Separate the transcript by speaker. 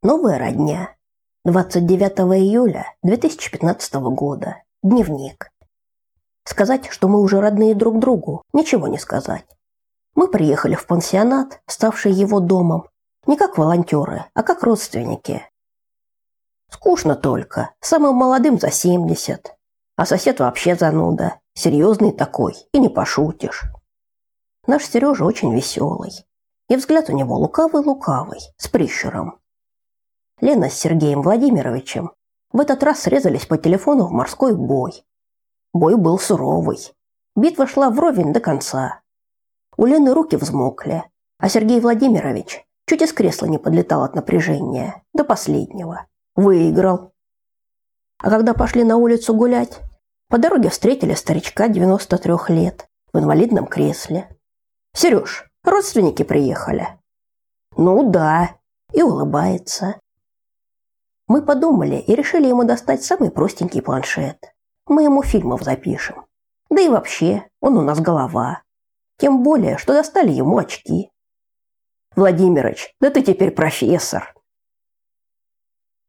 Speaker 1: Новая родня. 29 июля 2015 года. Дневник. Сказать, что мы уже родные друг другу, ничего не сказать. Мы приехали в пансионат, ставший его домом, не как волонтеры, а как родственники. Скучно только, самым молодым за 70, а сосед вообще зануда, серьезный такой, и не пошутишь. Наш Сережа очень веселый, и взгляд у него лукавый-лукавый, с прищуром. Лена с Сергеем Владимировичем в этот раз срезались по телефону в морской бой. Бой был суровый. Битва шла вровень до конца. У Лены руки взмокли, а Сергей Владимирович чуть из кресла не подлетал от напряжения до последнего. Выиграл. А когда пошли на улицу гулять, по дороге встретили старичка 93 лет в инвалидном кресле. «Сереж, родственники приехали?» «Ну да», и улыбается. Мы подумали и решили ему достать самый простенький планшет. Мы ему фильмов запишем. Да и вообще, он у нас голова. Тем более, что достали ему очки. Владимирович, да ты теперь профессор.